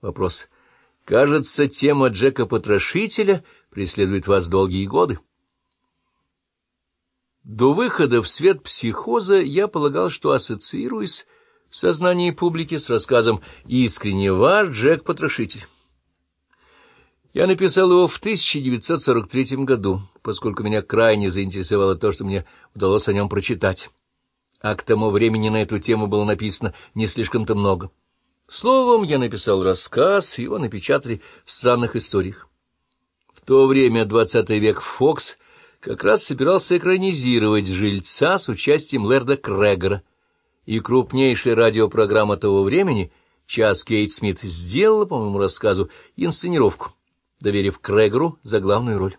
Вопрос. Кажется, тема Джека-потрошителя преследует вас долгие годы. До выхода в свет психоза я полагал, что ассоциируюсь в сознании публики с рассказом «Искренне ваш Джек-потрошитель». Я написал его в 1943 году, поскольку меня крайне заинтересовало то, что мне удалось о нем прочитать. А к тому времени на эту тему было написано не слишком-то много. Словом, я написал рассказ, его напечатали в странных историях. В то время, двадцатый век, Фокс как раз собирался экранизировать «Жильца» с участием Лерда Крегора, и крупнейшая радиопрограмма того времени, «Час Кейт Смит», сделала, по моему рассказу, инсценировку, доверив Крегору за главную роль.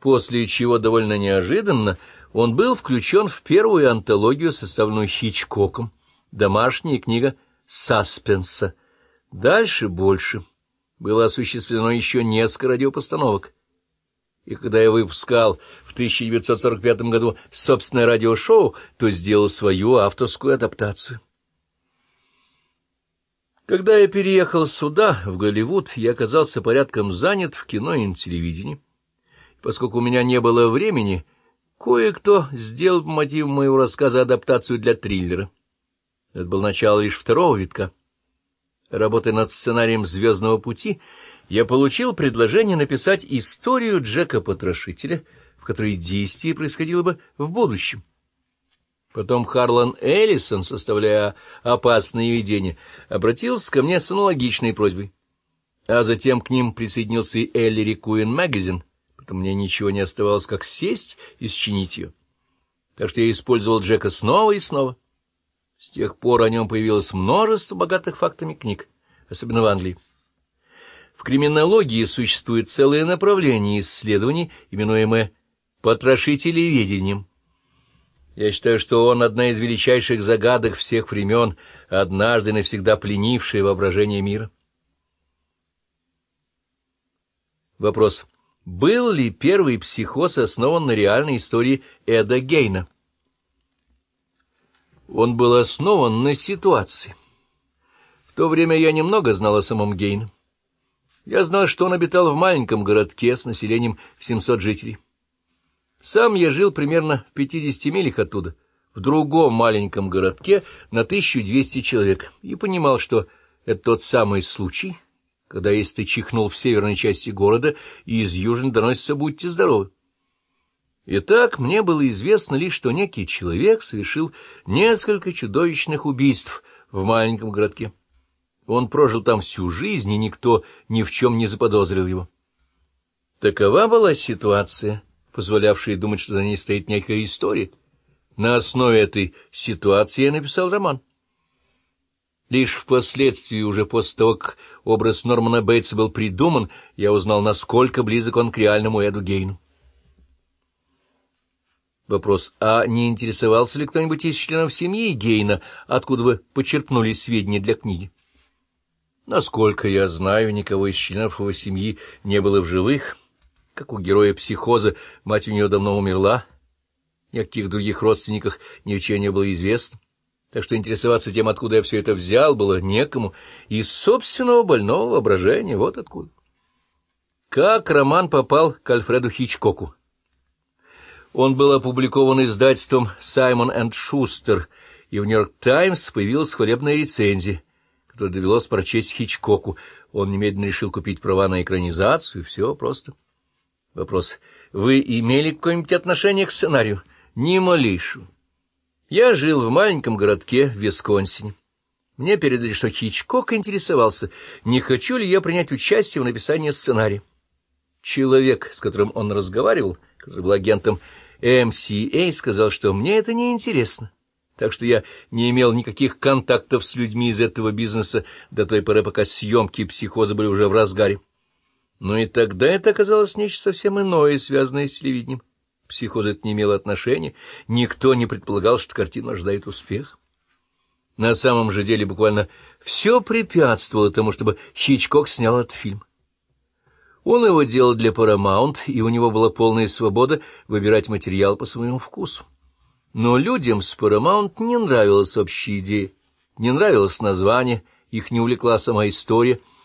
После чего довольно неожиданно он был включен в первую антологию, составленную Хичкоком, «Домашняя книга» саспенса. Дальше больше. Было осуществлено еще несколько радиопостановок. И когда я выпускал в 1945 году собственное радиошоу, то сделал свою авторскую адаптацию. Когда я переехал сюда, в Голливуд, я оказался порядком занят в кино и на телевидении. Поскольку у меня не было времени, кое-кто сделал по мотивам моего рассказа адаптацию для триллера. Это был начало лишь второго витка. Работая над сценарием «Звездного пути», я получил предложение написать историю Джека-потрошителя, в которой действие происходило бы в будущем. Потом Харлан Эллисон, составляя «Опасные видения», обратился ко мне с аналогичной просьбой. А затем к ним присоединился и Эллири Куин Магазин, потому мне ничего не оставалось, как сесть и счинить ее. Так что я использовал Джека снова и снова. С тех пор о нем появилось множество богатых фактами книг, особенно в Англии. В криминологии существует целое направление исследований, именуемое потрошителеведением. Я считаю, что он одна из величайших загадок всех времен, однажды навсегда пленившая воображение мира. Вопрос. Был ли первый психоз основан на реальной истории Эда Гейна? Он был основан на ситуации. В то время я немного знал о самом Гейне. Я знал, что он обитал в маленьком городке с населением в 700 жителей. Сам я жил примерно в 50 милях оттуда, в другом маленьком городке на 1200 человек, и понимал, что это тот самый случай, когда если ты чихнул в северной части города, и из южной доносится «будьте здоровы». Итак, мне было известно лишь, что некий человек совершил несколько чудовищных убийств в маленьком городке. Он прожил там всю жизнь, и никто ни в чем не заподозрил его. Такова была ситуация, позволявшая думать, что за ней стоит некая история. На основе этой ситуации я написал роман. Лишь впоследствии, уже после того, как образ Нормана Бейтса был придуман, я узнал, насколько близок он к реальному Эду Гейну. Вопрос. А не интересовался ли кто-нибудь из членов семьи Гейна, откуда вы почерпнули сведения для книги? Насколько я знаю, никого из членов его семьи не было в живых. Как у героя психоза, мать у нее давно умерла. Ни о каких других родственниках ничего не было известно. Так что интересоваться тем, откуда я все это взял, было некому. Из собственного больного воображения, вот откуда. Как роман попал к Альфреду Хичкоку? Он был опубликован издательством «Саймон энд Шустер», и в «Нью-Йорк Таймс» появилась хвалебная рецензия, которую довелось прочесть Хичкоку. Он немедленно решил купить права на экранизацию, все просто. Вопрос. Вы имели какое-нибудь отношение к сценарию? Ни малейшего. Я жил в маленьком городке в Висконсине. Мне передали, что Хичкок интересовался, не хочу ли я принять участие в написании сценария. Человек, с которым он разговаривал, который был агентом МСА, сказал, что мне это не интересно. Так что я не имел никаких контактов с людьми из этого бизнеса до той поры, пока съемки психоза были уже в разгаре. Но и тогда это оказалось нечто совсем иное, связанное с телевидением. Психоз это не имело отношения, никто не предполагал, что картина ожидает успех. На самом же деле буквально все препятствовало тому, чтобы Хичкок снял этот фильм. Он его делал для Paramount, и у него была полная свобода выбирать материал по своему вкусу. Но людям с Paramount не нравилась общая идея, не нравилось название их не увлекла сама история,